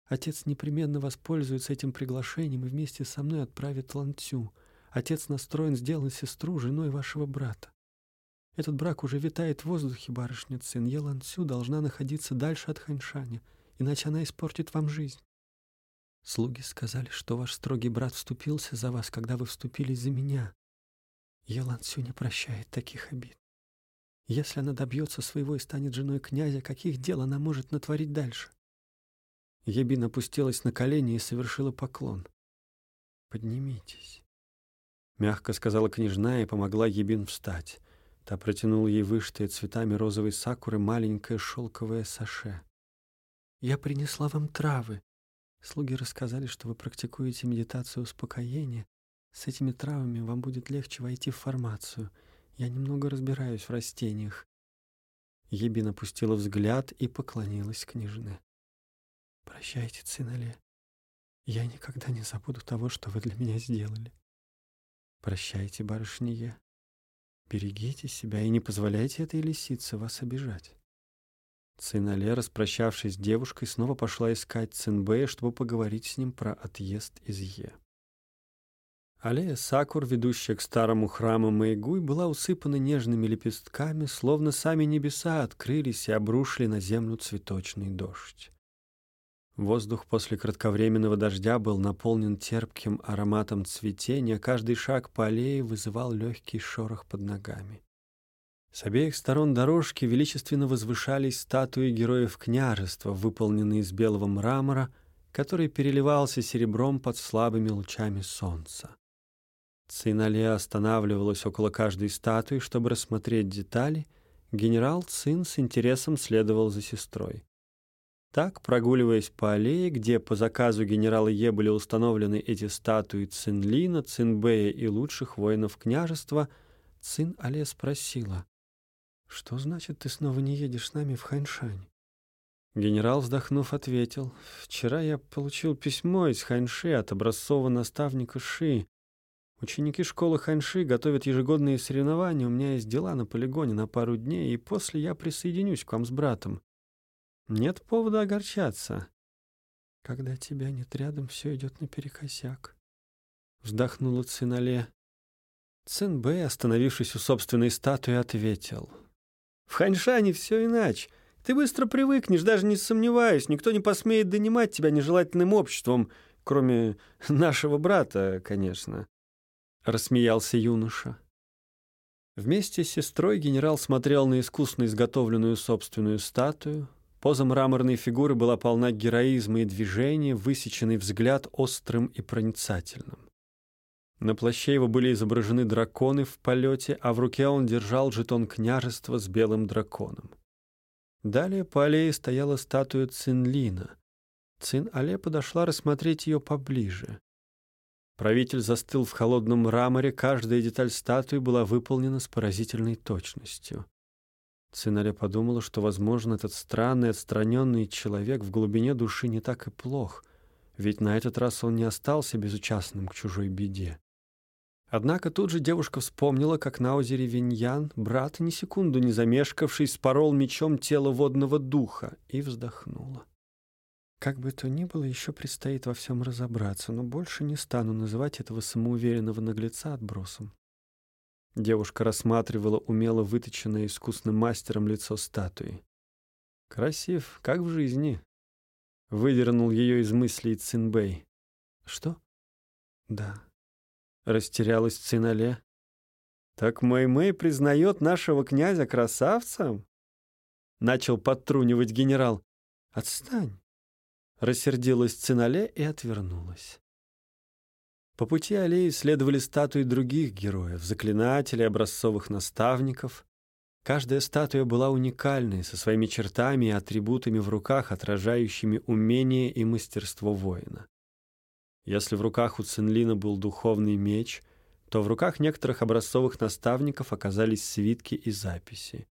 Отец непременно воспользуется этим приглашением и вместе со мной отправит Ланцю — Отец настроен сделать сестру женой вашего брата. Этот брак уже витает в воздухе, барышня Цин. Елансю должна находиться дальше от Ханьшаня, иначе она испортит вам жизнь. Слуги сказали, что ваш строгий брат вступился за вас, когда вы вступились за меня. Елансю не прощает таких обид. Если она добьется своего и станет женой князя, каких дел она может натворить дальше? Ебин опустилась на колени и совершила поклон. «Поднимитесь. Мягко сказала княжна и помогла Ебин встать. Та протянула ей вышитые цветами розовой сакуры маленькое шелковое саше. «Я принесла вам травы. Слуги рассказали, что вы практикуете медитацию успокоения. С этими травами вам будет легче войти в формацию. Я немного разбираюсь в растениях». Ебин опустила взгляд и поклонилась княжне. «Прощайте, Цинале. Я никогда не забуду того, что вы для меня сделали. Прощайте, барышня Берегите себя и не позволяйте этой лисице вас обижать. Цинале, распрощавшись с девушкой, снова пошла искать Цинбэя, чтобы поговорить с ним про отъезд из Е. Аллея сакур, ведущая к старому храму Мэйгуй, была усыпана нежными лепестками, словно сами небеса открылись и обрушили на землю цветочный дождь. Воздух после кратковременного дождя был наполнен терпким ароматом цветения, каждый шаг по аллее вызывал легкий шорох под ногами. С обеих сторон дорожки величественно возвышались статуи героев княжества, выполненные из белого мрамора, который переливался серебром под слабыми лучами солнца. Цинале останавливалась около каждой статуи, чтобы рассмотреть детали. Генерал Цин с интересом следовал за сестрой. Так, прогуливаясь по аллее, где по заказу генерала Е были установлены эти статуи Цинлина, Цинбэя и лучших воинов княжества, Цин Але спросила, «Что значит, ты снова не едешь с нами в Ханьшань?» Генерал, вздохнув, ответил, «Вчера я получил письмо из Ханьши от образцового наставника Ши. Ученики школы Ханьши готовят ежегодные соревнования, у меня есть дела на полигоне на пару дней, и после я присоединюсь к вам с братом. Нет повода огорчаться. Когда тебя нет рядом, все идет наперекосяк. Вздохнула Цинале. Цинбэй, остановившись у собственной статуи, ответил. В Ханьшане все иначе. Ты быстро привыкнешь, даже не сомневаюсь. Никто не посмеет донимать тебя нежелательным обществом, кроме нашего брата, конечно. Рассмеялся юноша. Вместе с сестрой генерал смотрел на искусно изготовленную собственную статую, Поза мраморной фигуры была полна героизма и движения, высеченный взгляд острым и проницательным. На плаще его были изображены драконы в полете, а в руке он держал жетон княжества с белым драконом. Далее по аллее стояла статуя Цинлина. Цин-Але подошла рассмотреть ее поближе. Правитель застыл в холодном мраморе, каждая деталь статуи была выполнена с поразительной точностью. Цинаре подумала, что, возможно, этот странный, отстраненный человек в глубине души не так и плох, ведь на этот раз он не остался безучастным к чужой беде. Однако тут же девушка вспомнила, как на озере Виньян брат, ни секунду не замешкавшись, спорол мечом тело водного духа и вздохнула. Как бы то ни было, еще предстоит во всем разобраться, но больше не стану называть этого самоуверенного наглеца отбросом. Девушка рассматривала умело выточенное искусным мастером лицо статуи. «Красив, как в жизни», — выдернул ее из мыслей Цинбэй. «Что?» «Да». Растерялась Цинале. «Так Мэй-Мэй признает нашего князя красавцем?» Начал подтрунивать генерал. «Отстань!» Рассердилась Цинале и отвернулась. По пути аллеи следовали статуи других героев, заклинателей, образцовых наставников. Каждая статуя была уникальной, со своими чертами и атрибутами в руках, отражающими умение и мастерство воина. Если в руках у Цинлина был духовный меч, то в руках некоторых образцовых наставников оказались свитки и записи.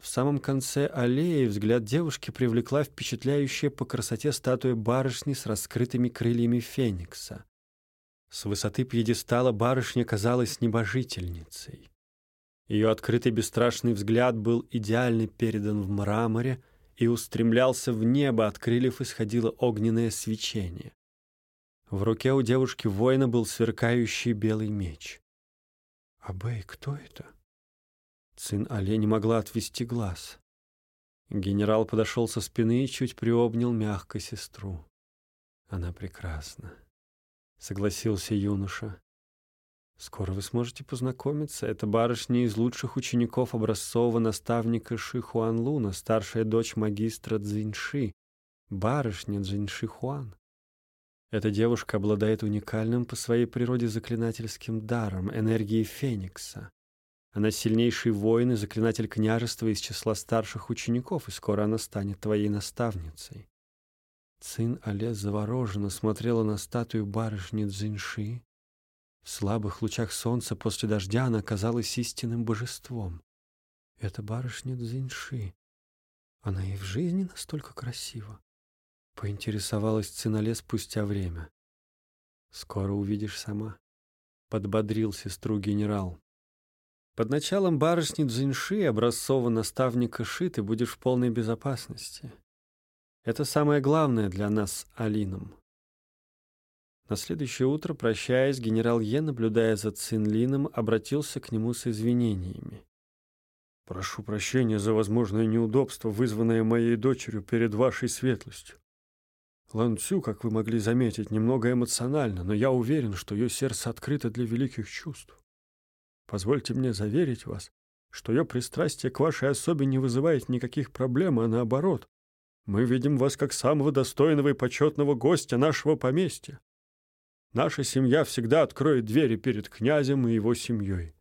В самом конце аллеи взгляд девушки привлекла впечатляющая по красоте статуя барышни с раскрытыми крыльями феникса. С высоты пьедестала барышня казалась небожительницей. Ее открытый бесстрашный взгляд был идеально передан в мраморе и устремлялся в небо, от исходило огненное свечение. В руке у девушки воина был сверкающий белый меч. «Абэй, кто это?» Сын Але не могла отвести глаз. Генерал подошел со спины и чуть приобнял мягко сестру. Она прекрасна согласился юноша. Скоро вы сможете познакомиться. Это барышня из лучших учеников образцового наставника Ши Хуан Луна, старшая дочь магистра Цзиньши, барышня Цзиньши Хуан. Эта девушка обладает уникальным по своей природе заклинательским даром, энергией Феникса. Она сильнейший воин и заклинатель княжества из числа старших учеников, и скоро она станет твоей наставницей. Цин Але завороженно смотрела на статую барышни Цзиньши. В слабых лучах солнца после дождя она казалась истинным божеством. Это барышня Цзиньши. Она и в жизни настолько красива. — поинтересовалась Цинале спустя время. «Скоро увидишь сама», — подбодрил сестру генерал. «Под началом барышни Дзиньши, образцового наставника Ши, ты будешь в полной безопасности. Это самое главное для нас Алином». На следующее утро, прощаясь, генерал Е, наблюдая за Цинлином, обратился к нему с извинениями. «Прошу прощения за возможное неудобство, вызванное моей дочерью перед вашей светлостью. Лан Цю, как вы могли заметить, немного эмоционально, но я уверен, что ее сердце открыто для великих чувств. Позвольте мне заверить вас, что ее пристрастие к вашей особе не вызывает никаких проблем, а наоборот. Мы видим вас как самого достойного и почетного гостя нашего поместья. Наша семья всегда откроет двери перед князем и его семьей.